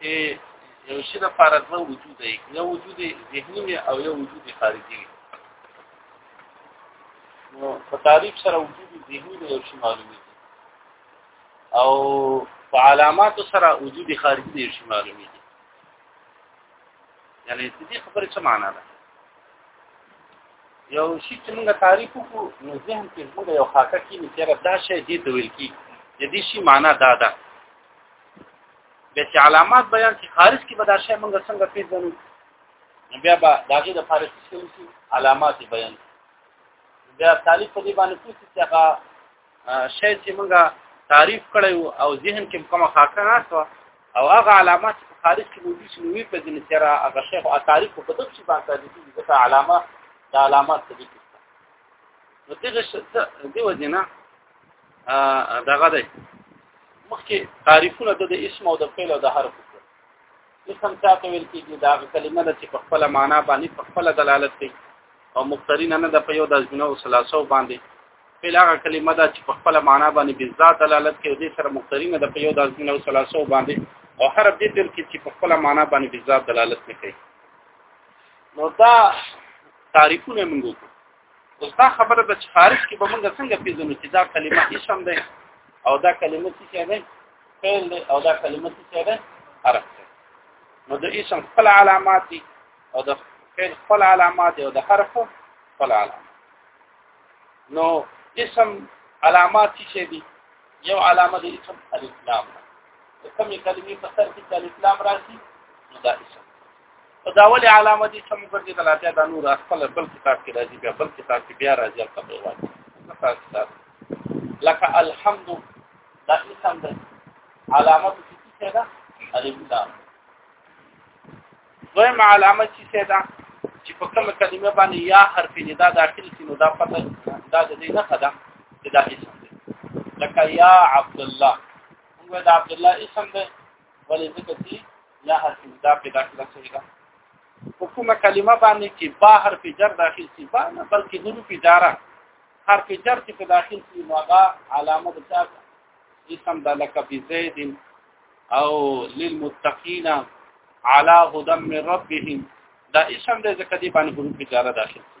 چې یو شي د پاره دوه وجود دی یو وجود ذهني وي او یو وجود خارجي وي نو په تعریف سره وجود ذهني دی یو شي معلومي او په علامات سره وجود خارجي دی یو شي معلومي یعنی د دې خبرې څه معنا ده یو شي چې موږ تعریف وکړو نو ذهن کې موږ یو خاکه کې چې دا شی دې ته ویل کی د دې شي معنا دا ده به چې علامات بیان چې خارج کې به دا شی موږ څنګه پیژنو نو بیا به داغه د فارس سیستم کې علامات بیان بیا طالب په دې باندې پوښتنه چې هغه شی چې موږ تعریف کړی او ذهن کې کومه خاکه ناشته او هغه علامات چې خارج کې موجود شي نو په دې سره هغه شی او تعریف په دغه شی باندې دي چې علامه د علامات څه دي نو دغه څه دی وځنه ا دغه دی مخکې تعریفونه د اسم او د فعل او د حرف اسم څه ویل کېږي دا کلمه ده چې په خپل معنا باندې په خپل دلالت کوي او مقترین نه د په یو د ازمنه او ثلاثه باندې فعل هغه کلمه ده چې په خپل معنا باندې بالذات دلالت کوي د سره مقترین نه د په یو د ازمنه او ثلاثه باندې او حرف دې تل کې چې په خپل معنا باندې بالذات دلالت کوي نو دا تعریفونه موږ اوس دا خبره ده چې خارج کې به موږ څنګه پیژنو چې دا کلمه اسم ده او دا کلمه څه ده فعل ده او دا کلمه څه ده حرف ده نو د اسم خپل علامات دي او د فعل خپل علامات دي او د حرف خپل علامات نو اسم علامات څه دي یو علامه د اسم الاسلام ده کومې کلمې په سر کې د الاسلام راځي نو دا اسم دا ولې علامه دي چې موږ ورته دلته دا نور خپل بل کتاب کې راځي بیا بل کتاب کې بیا راځي په دې وایي کتاب لکه الحمد دا اسم ده علامه څه څه ده الف لام دویم علامه چې څه ده چې په کومه کلمه باندې یا حرف ندا داخل شي نو دا پته دا د دې نه خدا چې دا اسم ده لکه یا عبد الله موږ دا عبد الله اسم ده ولې ځکه چې لا حرف دا په داخله شوی دا حکومه کلمه باندې چې با حرف جر داخل شي با نه بلکې حروف جاره حرف جر چې په داخل شي نو هغه علامه د چا اسم د لک بزید او للمتقین علی هدى من ربهم دا اسم د ذکر دی باندې حروف جاره داخل شي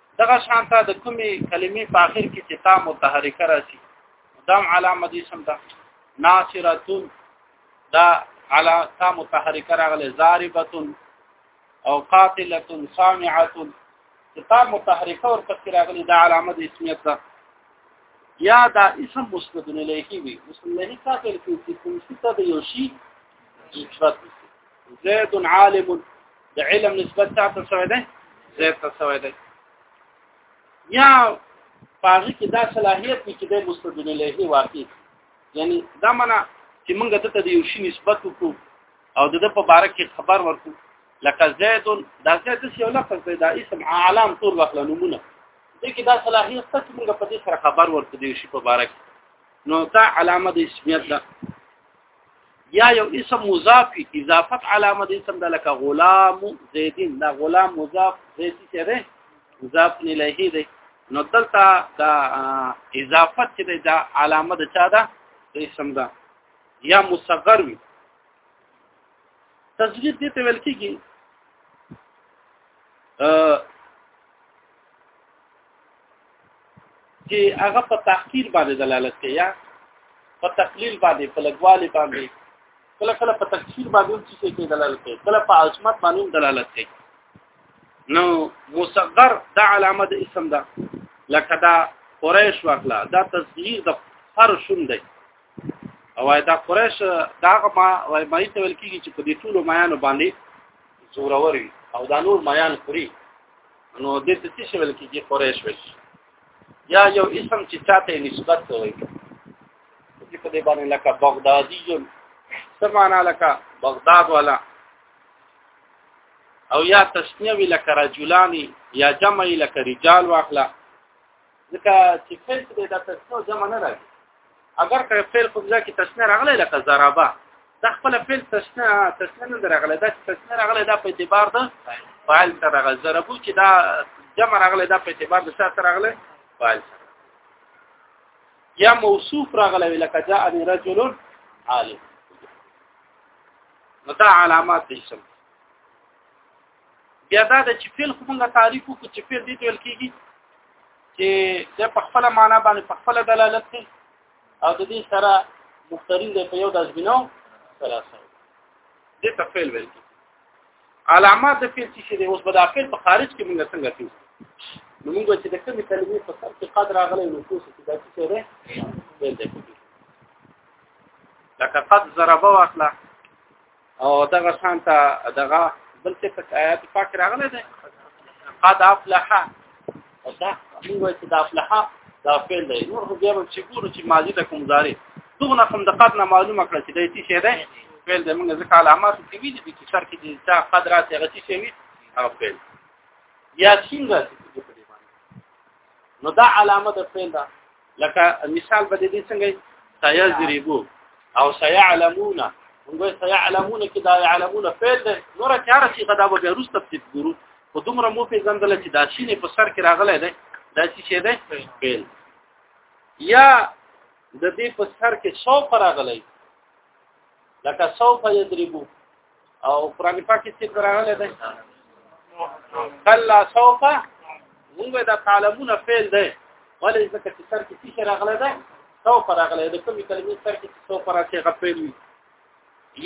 دغه شانته د کومې کلمې په اخر کې چې تا متحرکه راشي دام علامه دې سم ده ناصرتون دا علا تا متحرکه راغله ضاربتون او قاتلتون سامعتون چې تا متحرکه ور پسې راغلي دا علامه د اسمیت ده یا دا اسم مسند الیه وي مسند الیه څه کول کوي چې کوم څه د یو شی نسبت زید عالم د علم نسبت چا ته شوی دی زید ته شوی دی یا پاره کې دا صلاحیت چې د مستدل له واقع یعنی دا معنا چې موږ ته د یو شی نسبت وکړو او د په باره کې خبر ورکو لکه زید دا زید چې یو لفظ دی دا اسم عالم ټول وخت نمونه دې کې دا صلاحیت څه چې موږ په دې سره خبر ورکو د یو شی په باره کې نو دا علامه د اسمیت ده یا یو اسم مضاف اضافت علامه د اسم د لکه غلام زیدین دا غلام مضاف زید څه دی مضاف الیه دی نو دلته دا اضافت چې دا علامه د چا ده د اسم ده یا مصغر وي تسجیل دې ته ویل کېږي چې هغه په تحقیر باندې دلالت کوي یا په تقلیل باندې په لګوالي باندې کله کله په تکثیر باندې هم څه کوي دلالت کوي کله په عظمت باندې هم دلالت کوي نو مصغر دا علامه د اسم ده لکه دا قریش واخلا دا تصغیر د هر شون دی او دا قریش دا ما وای مې ته ویل کیږي چې په دې ټولو میانو باندې زورور وي او دا نور میان خوري نو د دې څه شي ویل کېږي قریش وي یا یو اسم چې چاته نسبت کوي چې په دې باندې لکه بغدادي جون سمانا لکه بغداد والا او یا تسنیه وی لکه رجلانی یا جمع لکه رجال واخلا ځکه چې فعل کې د تسنو جمع نه راځي اگر که فعل کوم ځای کې تسنه راغلی لکه ضربه دا خپل فعل تسنه تسنه نه راغلی دا تسنه راغلی دا په اعتبار ده فاعل سره راغلی ضربو چې دا جمع راغلی دا په اعتبار د څه سره راغلی فاعل سره یا موصوف راغلی لکه جاء رجل عالم نو دا علامات دي سم بیا دا د چې فعل خو موږ تعریف وکړو چې فعل دې ویل کیږي چې د په خپل معنا باندې په خپل دلالت کوي او د دې سره مخترین د یو د ازمینو سره سره دې ته فعل ویل کیږي علامات د فعل چې دی اوس به د فعل په خارج کې موږ څنګه کوي نو موږ چې د کومې کلمې په سر کې قدر راغلی نو څه چې دا څه دی فعل دی لکه قد ضربه واخله او دغه شان ته دغه بل څه په آیات پاک راغلی دی قد افلح او دا موږ چې دا افلح دا فعل دی نور خو بیا چې ګورو چې ماضی د کوم ځاري دغه هم د قد نه معلومه کړ چې د تی شه ده فعل د موږ ځکه علامات کې وی دي چې سر کې د چا قد راته غتی شي وي هغه فعل یا څنګه نو دا علامه د فعل ده لکه مثال به دې څنګه سيضربو او سيعلمون موږ سيعلمون کې دا يعلمون فعل ده نور چاره چې غدا به روسته پټ ګورو خو دومره مو په ځندل چې دا شینه په سر کې راغله ده دا چې شه ده فعل یا د دې په سر کې سو پر راغلی لکه سو په يضربو او قران پاک کې څه راغلی دی کلا سوف موږ دا تعلمون فعل دی ولې ځکه چې سر کې څه راغلی دی سوف راغلی دی کومې کلمې سر کې سوف راځي غفل وي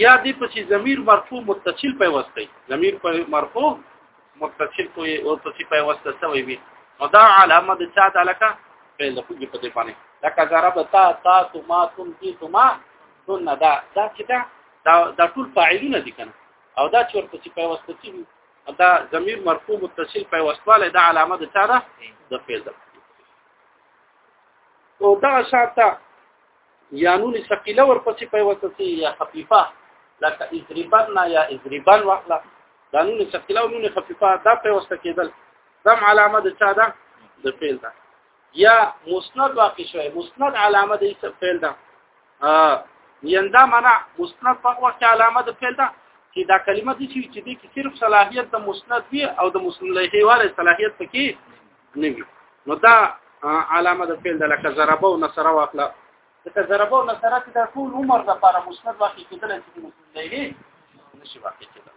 یا دې په چې ضمیر مرفوع متصل په واسطه ضمیر په مرفوع متصل کوی او په چې په واسطه سوی وي نو دا علامه د چا د لکه فعل د کوجې په دې باندې لکه ضرب تا تا تو ما تم کی تو ما تن دا دا چې دا دا دا ټول فاعلونه دي کنه او دا چې ورته چې په واسطه چې دا ضمیر مرفوع متصل په واسطه دا علامه ده چاره د فعل ده او دا شاته یا نون ثقيله ورپسې په واسطه چې یا خفيفه لکه اضربنا یا اضربان واخلا دا نون ثقيله او نون خفيفه دا په واسطه کېدل دم علامه ده چاره د فعل ده یا مسند واقع شوی مسند علامه د اسم فعل ده یندا منع مسند په وخت علامه د فعل ده چې دا کلمه دي چې دې کې صرف صلاحیت د مسند وي او د مسند له هیواله صلاحیت پکې نه وي نو دا علامه د فعل د لکه ضربه او نصره واخله د ضربه او نصره چې د ټول عمر د لپاره مسند واقع کېدل چې مسند لري نشي واقع کېدل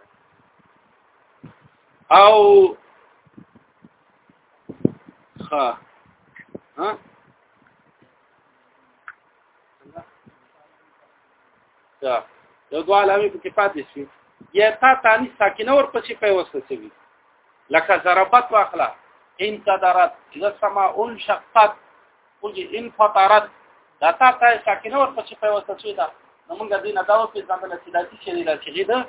او ها ها دا یو دوه علامې په کې پاتې شي یا تا تانی ساکنه ور پسې په وسه کوي لکه ضربت واخلا ان تدارت اذا سما ان شقت وجه ان فطرت دا تا تا ساکنه ور پسې په وسه کوي دا نو موږ دې نه دا په ځان له سیداتي شې لا چې دا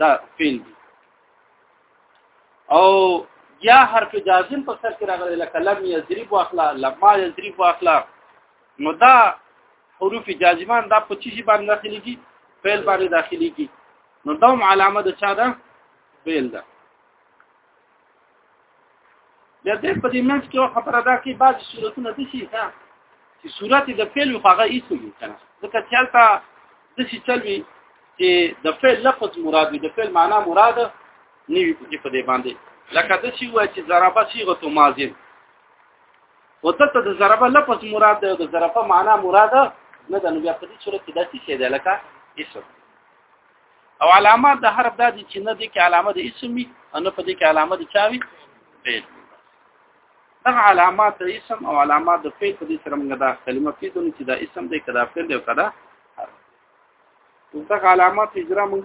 دا فعل دي او یا حرف جازم په سر کې راغلی لکه لم یضرب واخلا لما یضرب واخلا نو دا حروف جازمان دا په چی باندې داخلي کی فعل باندې داخلي کی نو دا علامه د چا ده فعل ده د دې په دې منځ کې خبره ده چې بعض صورتونه د شي ها چې صورت د فعل او هغه اسم وي کنه ځکه چې هلته د شي چلوي چې د فعل لفظ مراد وي د فعل معنا مراد نه وي په دې باندې لکه د شي وایي چې ضربه صيغه ماضي وتته د ضربه لفظ مراد ده د ضربه معنا مراد نه ده نو بیا په دې صورت کې داسې شي ده لکه اسم او علامات د حرف دادي چې نه دي کې علامه د اسم وي او نه په دې کې علامه د چاوي فعل دغه علامات د اسم او علامات د فعل په دې سره موږ دا کلمه پیژنو چې دا اسم دی کدا فعل دی کدا دغه علامات اجرا موږ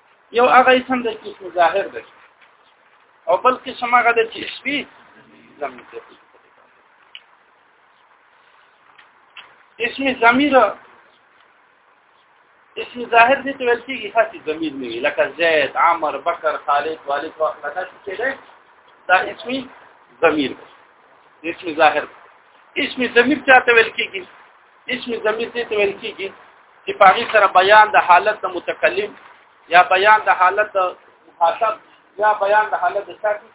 یو هغه اسم د چې اسم ظاهر دی او بل قسم هغه د چې اسمي ضمیر دی اسم ضمیر اسم ظاهر دې ته ویل کېږي خاصي ضمیر نه لکه زید عمر بکر خالد والد واخره دا څه دی دا اسمي ضمیر اسم ظاهر اسم ضمیر چاته ویل کېږي اسم ضمیر دې ته ویل کیږي چې په هغه سره بیان د حالت د متکلم یا بیان د حالت د مخاطب یا بیان د حالت د ساکن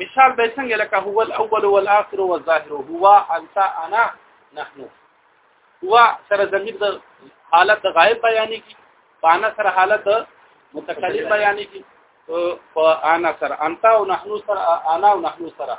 مثال به څنګه لکه هو الاول والاخر والظاهر هو انت انا نحن هو سره ضمیر د حالت د غایب بیانې کی بانا سره حالت متکلم بیانې کی په انا سره انت او نحن سره انا او نحن سره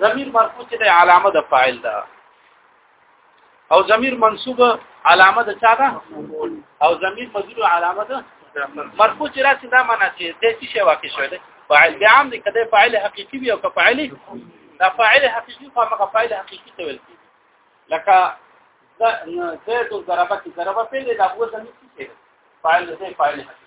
ضمیر مرفوع چې د علامه د فاعل ده او ضمیر منصوب علامه د چا ده او ضمیر مجرور علامه ده مرفوع چې راځي دا معنی چې د څه شی واقع شوی دی فاعل به عام دی کله فاعل حقيقي وي او که فاعل دا فاعل حقيقي خو هغه فاعل حقيقي ته ویل کیږي لکه زید ضربه کی ضربه پیل دا هو ضمیر څه دی فاعل دی فاعل حقيقي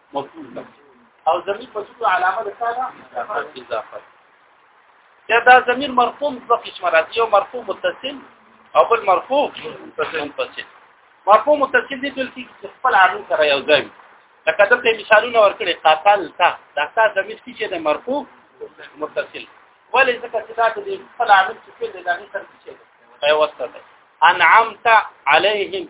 مفعول له او ضمیر په څو علامه ده سره اضافه دا دا ضمیر مرفوع په قسم راځي یو مرفوع متصل او بل مرفوع متصل مرفوع متصل دي ټول کې خپل عامل سره یو ځای لکه دلته مثالونه ورکړي قاتل تا دا تا ضمیر چې د مرفوع متصل ولې ځکه چې دا د خپل عامل چې د دغه سره چې پیوسته ده انعمت عليهم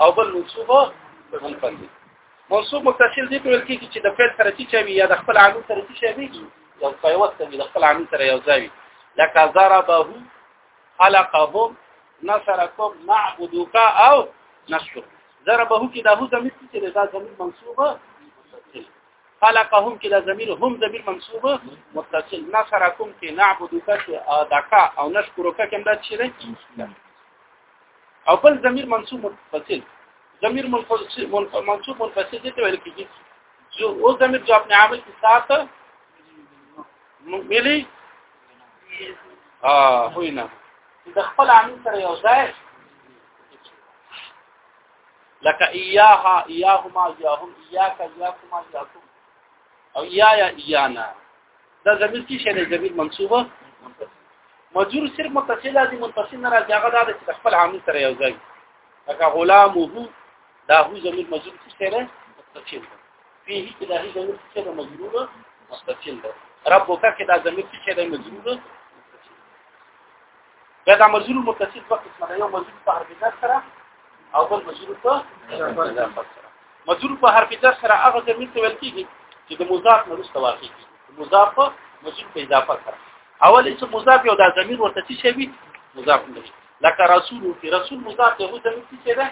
او بل منصوب منفل دي منصوب متصل دي په کې چې د فعل سره چې وي یا د خپل عامل سره چې وي یو په وخت کې د خپل عامل سره یو ځای وي لکه ضربه خلقهم نصركم نعبدك او نشكر ضربه کې د هو زمير چې دا زمير منصوبه خلقهم کې دا زمير هم زمير منصوبه متصل نصركم کې نعبدك دکا او نشكرك کوم دا چې او بل ضمیر منصوب متصل ضمیر منصوب منفصل دې ته ویل کېږي جو او ضمیر جو خپل عامل کې سات ملي اه هوینا د خپل عامل سره یو ځای لکه ایاها ایاهما ایاهم ایاک ایاکما ایاکم او یا یا ایانا دا ضمیر څه شی دی ضمیر منصوبه مجرور صرف متصل دی منفصل نه راځي هغه د خپل عامل سره یو ځای لکه غلام هو دا هو ضمیر مجرور څه شی دی متصل فيه کې دا هي ضمیر څه دی مجرور متصل دی ربک کې دا ضمیر څه دی مجرور دا د مزور متصل په قسمه ده یو مزور په حرف جر سره او بل مزور په مزور په حرف جر سره هغه زمين ته ویل کیږي چې د مضاف نه رسته واقع کیږي مضاف مزور په اضافه سره اول چې مضاف یو د ضمیر ورته څه شي مضاف نه لکه رسول او رسول مضاف ته هو زمين څه ده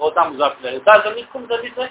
او دا مضاف لري دا زمين کوم زمين ده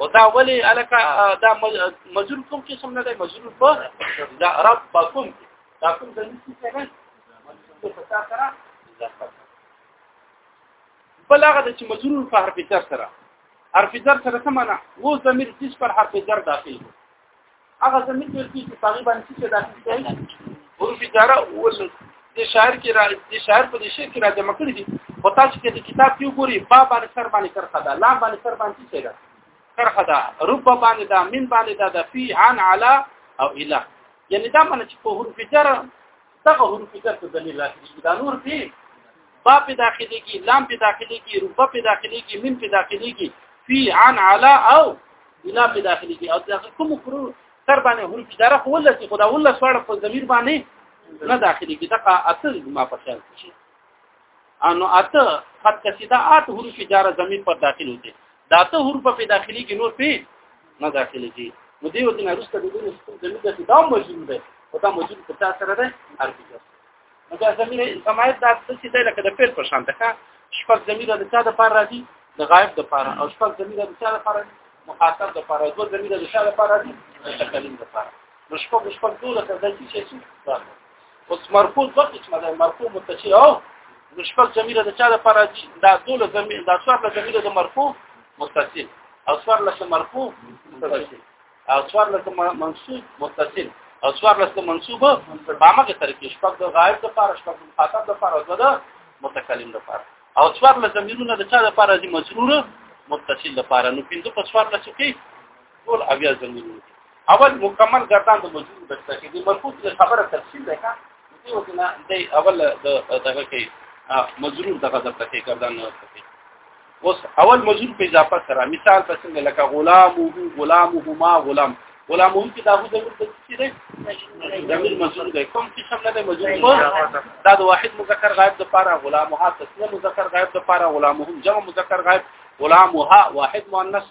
او دا ولی الکه دا مزور کوم چې سم نه دی مزور په دا رب کوم دا کوم د نسی څنګه په تا سره بل هغه چې مزور په حرف جر سره حرف جر سره څه معنا وو ضمیر جس پر حرف جر داخل هغه زمين ویل کی چې پاغي باندې چې دا څه حروف جر او د شاعر کې را د شاعر په دې شعر کې را جمع کړی دي او تاسو کې د کتاب کې وګوري با باندې سر باندې کرخه ده لا باندې سر باندې څه ده کرخه ده رب باندې ده من باندې ده ده فی عن علی او اله یعنی دا معنی چې په حروف جر دغه حروف چې تاسو د دلیل راځي دا نور دي با په داخلي کې لام په داخلي کې رب په داخلي کې من په داخلي کې فی عن علا او بنا په داخلي کې او دغه کوم فرو تر باندې حروف چې دره خو ولسی خدا ول سوړ په ضمیر باندې نه داخلي کې دغه اصل ما په خیال شي انو اته خط کسیدا ات حروف جاره ضمیر پر داخل ہوتے داته حروف په داخلي کې نور په نه داخله دي نو دې وته نه رسته د دې سیستم د لږه دا موجود دی او دا موجود په تاسو سره ده ارتجا نو دا زميره سمایت دا څه دی لکه د پیل په شان ده شپږ زميره د چا د پار راځي د غایب د پار او شپږ زميره د چا د پار مخاطب د پار دوه زميره د چا د پار راځي د تکلم د پار نو شپږ شپږ دوه د ځکه چې اوس مرفوع دوه قسمه ده مرفوع متصل او مشفق ضمیر د چا لپاره راځي دا ټول ضمیر دا څوار له ضمیر د مرفوع متصل او څوار له مرفوع متصل او څوار له منصوب متصل او څوار له منصوب په هغه طریقې شپږ د غایب لپاره شپږ د مخاطب لپاره او د متکلم لپاره او څوار له ضمیرونه د چا لپاره راځي مجرور متصل لپاره نو پنځه په څوار له کې ټول اویا ضمیرونه اول مکمل ګردان د موجود بچا کې د مرکوز له خبره تفصیل ده کا دې وکنا د اول دغه کې مجرور دغه د پکې ګردان نه پکې اوس اول مجرور په اضافه سره مثال په څنګه لکه غلام او غلام هما غلام غلام هم کې داغه د څه دی زمير مجرور دی کوم چې شامل دی مجرور دا د واحد مذکر غائب د پاره غلام ها تسنیه مذکر غائب د پاره غلام هم جمع مذکر غائب غلام ها واحد مؤنث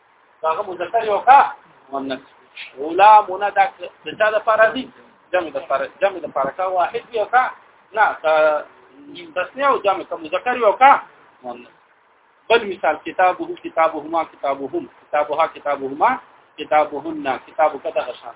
هغه مذکر یو کا مؤنث غلام نه دا د چا د فرا دي جمع د فرا جمع د فرا کا واحد یو کا نه تسنیه او جمع کوم مذکر یو کا مؤنث بل مثال کتابه کتابهما کتابهم کتابها کتابهما کتابهن کتابک دغه شان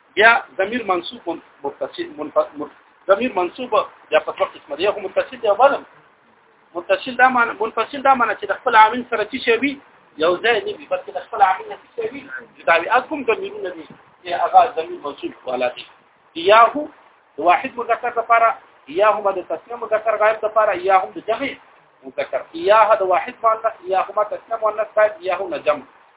بیا ضمیر منصوب متصل ضمیر منصوب یا په وخت اسم دی هم متصل دی ولم متصل دا معنی منفصل دا معنی چې د خپل عامل سره چې شی وي یو ځای نه وي بلکې د خپل عامل نه شی وي دا وی اګم ضمیرونه دي چې هغه ضمیر منصوب والا دی یاه واحد مذکر لپاره یاه هم د تسنیم مذکر غایب لپاره یاه هم د جمع مذکر یاه د واحد مؤنث یاه هم تسنیم مؤنث غایب یاه نه جمع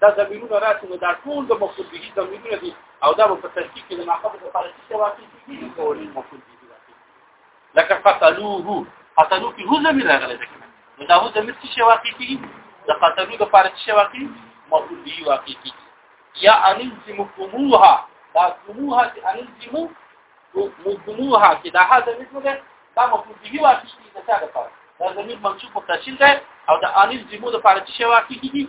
دا زمينونه راشي نو دا ټول د مفعول به زمينونه دي او دا په تحقیق کې د معقب لپاره چې واقع کیږي کولې مفعول به واقع لکه قتلوه قتلو کې هو زمير راغلی دی نو دا هو زمير چې واقع کیږي د قتلو لپاره چې واقع مفعول به واقع کیږي یا انزمکموها دا کوموها چې انزمو مدموها چې دا هغه زمير ده دا مفعول به واقع کیږي د څه لپاره دا زمير منصوب متصل ده او د انزمو لپاره چې واقع کیږي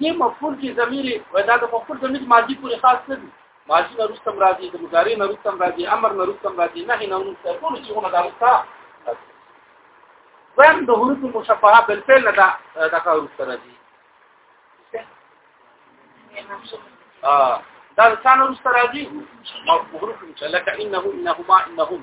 دې مفعول کې ضمیر دا د مفعول ضمیر ماضی پورې خاص نه دی ماضی نه رستم راځي د مضارع نه رستم راځي امر نه رستم راځي نهي نه رستم راځي ټول صيغونه دا رستا ویم د حروف مشبهه بل فعل نه دا دا حروف راځي اه دا ثانو رستا راځي مفعول کې لکه انه انهما انهم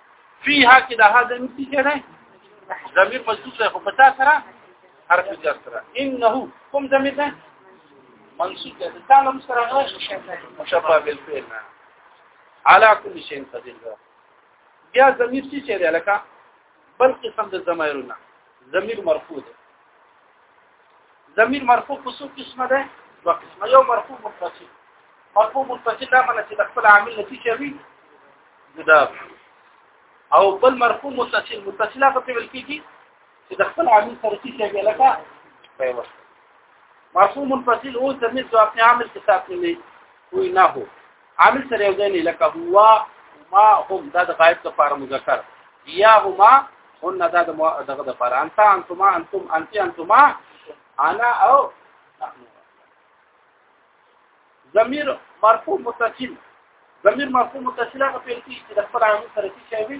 فيها کې د هغه ضمیر څه شی دی ضمیر مجذوب دی خو په تا سره حرف جر سره انه کوم ضمیر دی منصوب دی د تعلم سره مشبه بالفعل على كل شيء قدير بیا ضمیر څه شی دی لکه بل قسم د ضمایرونه ضمیر مرفوع دی ضمیر مرفوع په څو قسمه ده دوه قسمه یو مرفوع متصل مرفوع متصل دا معنی چې د خپل عامل نتیجه وي جدا او بل مرفوع متصل متصل هغه څه ویل کیږي چې د خپل عامل سره چې شي لکه پیوس مرفوع منفصل او ضمیر ځواب عامل کې ساتلی وي نه هو عامل سره یو ځای لکه هو ما هم دا د غایب لپاره مذکر یا هما هن دا د دغه د لپاره انت انتما انتم انت انتما انا او نحن ضمیر مرفوع متصل ضمیر مرفوع متصل هغه پیل کیږي چې د خپل عامل سره شي وي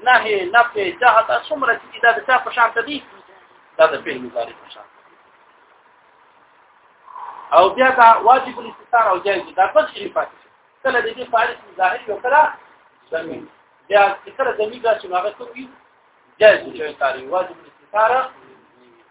نهي نفي جهت څومره چې دا د چا په شان دي دا د فعل مضارع په شان او بیا دا واجب الاستثار او جائز دا په شری پاتې کله د دې فارس ظاهر یو کړه زمين بیا کله زمين دا چې هغه څه وي جائز دی تعالی واجب الاستثار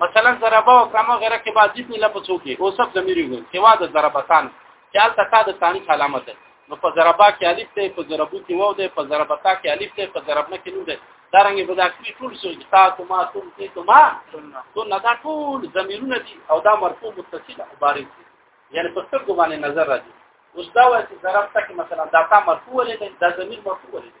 مثلا ضربه او کما غیره کې بعد جسم لا پڅو کې او سب ضمیر وي سوا د ضربتان چې البته تا د ثاني علامت ده نو په ضربه کې الف ته په ضربو کې وو ده په ضربتا کې الف ته په ضربنه کې نو ده دا رنګ به دا کې ټول سو تا تو ما تم ته تو ما تو نه دا ټول ضمیرونه دي او دا مرفوع متصل او بارز دي یعنی په سترګو باندې نظر راځي اوس دا وایي چې ضرب تک مثلا دا تا مرفوع ولې ده دا ضمیر مرفوع ولې ده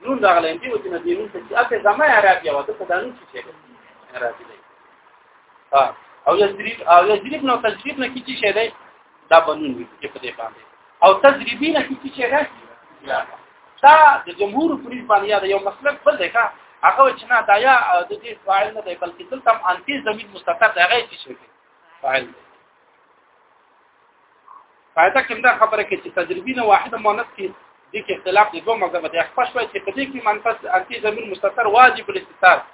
نون دا غلین دی وتی ندی نون څه اته زما عربی او ته دا نون څه دی عربی دی ها او یذریب او یذریب نو تذریب نه کیږي شه دی دا بنون وی چې په دې باندې او تذریبی نه کیږي شه دی دا د جمهور پولیس باندې یاد یو مسلک بل دی کا هغه چې نه دا یا د دې فاعل نه دی بلکې دلته انتی زمين مستقر دی هغه چې شي فاعل دی فائدہ کوم دا خبره کې چې تجربی نه واحد مؤنث کې د کې اختلاف د دوه مذهب دی خپل شوی چې په دې کې منفس انتی زمين مستتر واجب الاستتار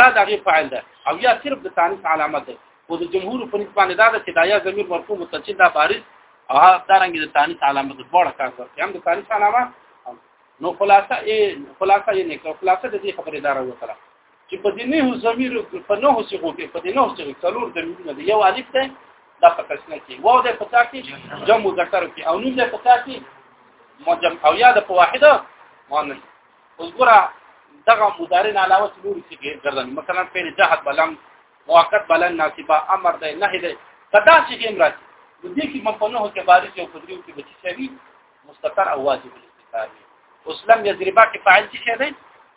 دا دغه فاعل ده او یا صرف د تانیث علامت ده او د جمهور په نسبت باندې دا ده چې دا یا زمين مرفوع متصل دا بارز او هغه دارنګ د تانیث علامت د بوړه کار ورته هم د تانیث علامه نو خلاصه ای خلاصه یې نه خلاصه د دې خبرې دار وکړه چې په دې نه زمير په نه صيغو کې په دې نه صيغو څلور د مینه دی یو الف ده دا په تسنه کې واو ده په تا کې جمع مذکر کې او نون ده په تا کې مجم او یا ده په واحده مؤنث اوس ګره دغه مضارع علاوه څلور صيغې ګرځي مثلا فعل جهد بلم مؤقت بلن ناسبه امر ده نه ده کدا چې هم راځي د دې کې مفنه کې بارز او قدریو کې بچی شوی مستتر او واجب الاستقامه اوس لم یضربا کې فاعل څه دی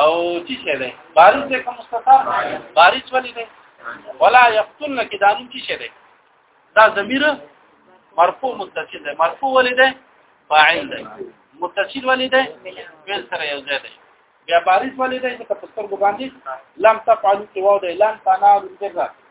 او چې څه دی بارز دی کوم مستطار بارز ولې دی ولا یقتلن کې دا نوم چې څه دی دا ضمیر مرفوع متصل دی مرفوع ولې دی فاعل دی متصل ولې دی فعل سره یو ځای دی بیا بارز ولې دی چې په سترګو باندې لم تفعلوا قوا دی لم تنالوا البر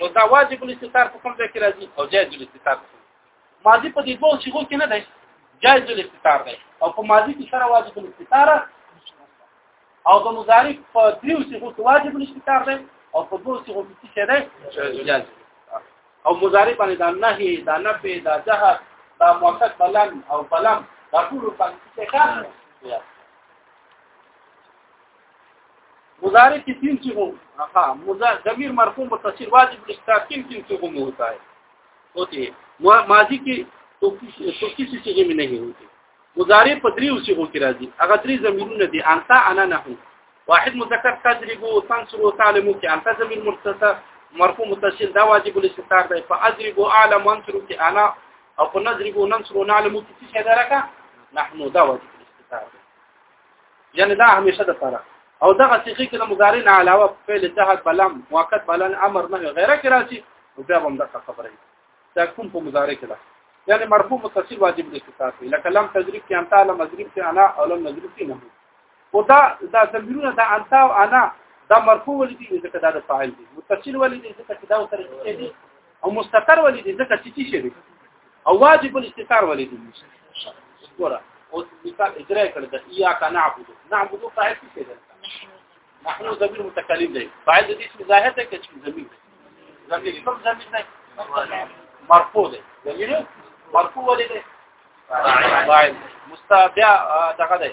نو دا واجب الاستتار په کوم ځای کې راځي او جائز الاستتار ماضی په دې دوه صيغو کې نه دی جائز الاستتار دی او په ماضی کې سره واجب الاستتار او په مضارع په دریو صيغو کې واجب الاستتار دی او په دوه صيغو کې څه دی جائز او مضارع باندې دا نهي دا نفي دا جهر دا موثق بلن او بلم دا ټول په څه کې مضارع کې تین څه وو ها مضارع ضمیر مرفوع متصل واجب الاستاکین تین څه وو ہوتا ہے ہوتی ہے ماضی کې تو کسی چیز میں نہیں ہوتی مضارع په دریو صيغو کې راځي هغه درې زميرونه دي انت انا نحن واحد مذکر تجرب او تنصر او تعلم کې انت زمير مرتفع مرفوع متصل دا واجب الاستتار دی فاضرب اعلم وانصر کې انا او په نضرب ننصر نعلم کې څه شي درکه نحن دا واجب الاستتار دی یعنی دا همیشه د سره او دغه صيغه کې د مضارع نه علاوه فعل جهاد بلم وقت بلن امر نه غیره کې راځي او بیا هم دغه خبره ده دا کوم په مضارع کې ده یعنی مرفوع متصل واجب دي کتاب لکه لم تجريب کې انت لم مجرب کې انا او لم مجرب کې نه او دا دا ضمیرونه دا انت او انا دا مرفوع ولې دي ځکه دا د فاعل دي متصل ولې دي ځکه چې دا سره دي او مستتر ولې دي ځکه چې شي دي او واجب الاستثار ولې دي ګوره او مثال اجرا کړ د اياک نعبد نعبد فاعل څه دی نحن ضمير متكلم دی فاعل د دې اسم ظاهر دی چې ضمير دی ضمير کوم ضمير دی مرفوع دی ضمير مرفوع ولې دی فاعل مستابع دغه دی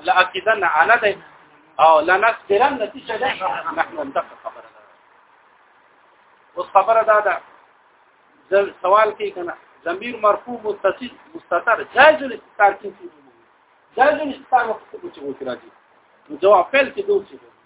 لا اكيدن انا ده او لا نسترن نتيجه ده نحن ننتقد خبر ده اوس خبره دا ده سوال کې کنه ضمیر مرفوع متصل مستتر جائز الاستتار کې جائز الاستتار وخت په چې وکړي جواب فعل کې دوه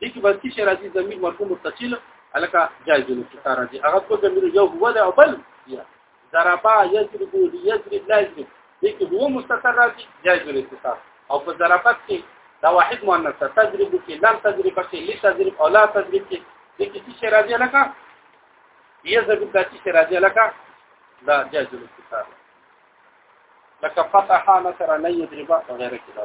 دې کې بس چې راځي زمير مرفوع متصل الکه جایز نو چې راځي هغه په زمير یو هو ده او بل یا ضربا یضرب یضرب لا یضرب دې کې هو مستتر راځي جایز نو اتصال او په ضربات کې دا واحد مؤنث تضرب کې لم تضرب کې لي تضرب او لا تضرب کې دې کې چې راځي الکه یضرب د چې راځي الکه دا جایز نو اتصال لکه فتح مثلا نه یضرب وغیره کې دا